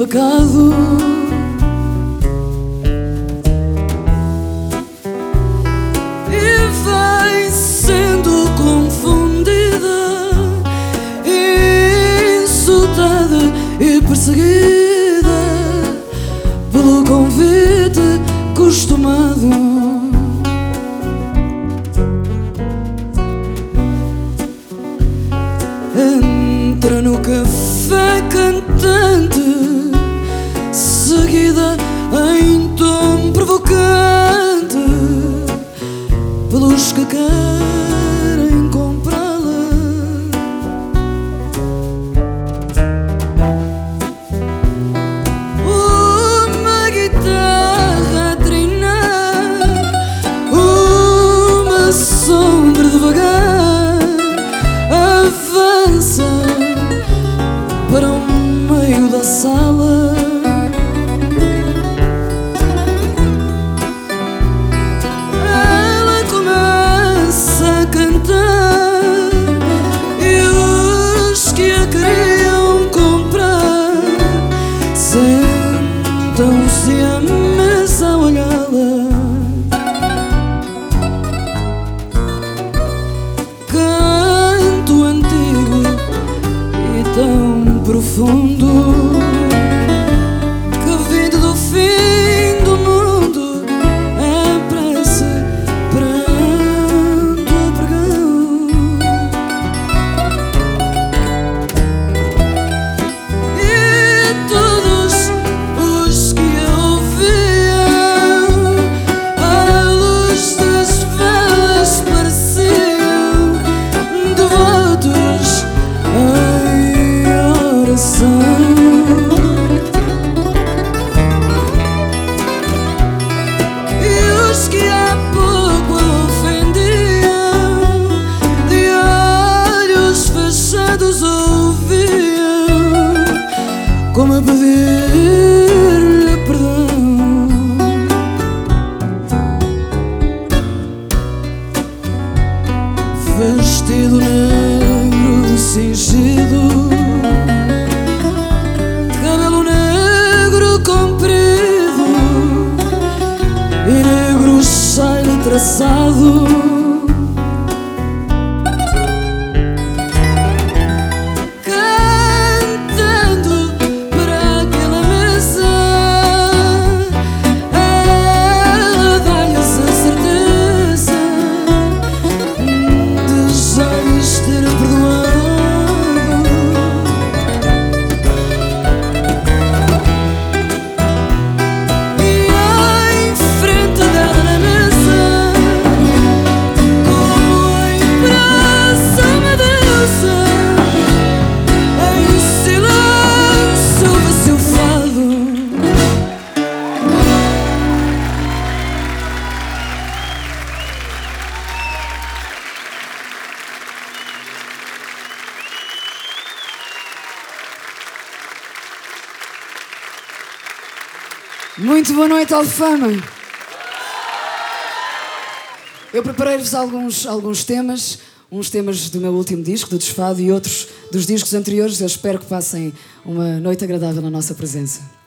pecado. E vai sendo confundida Insultada e perseguida Pelo convite costumado Entra no café cantante Seguida em tom provocante Pelos que querem comprá-la. Uma guitarra a trinar Uma sombra devagar Avança para o meio da sala Sentam-se à mesa a olhá-la. Canto antigo e tão profundo pedir-lhe perdão. Vestido negro cingido Cabelo negro comprido e negro shine traçado Muito boa noite, Alfama. Eu preparei-vos alguns, alguns temas, uns temas do meu último disco, do Desfado, e outros dos discos anteriores. Eu espero que passem uma noite agradável na nossa presença.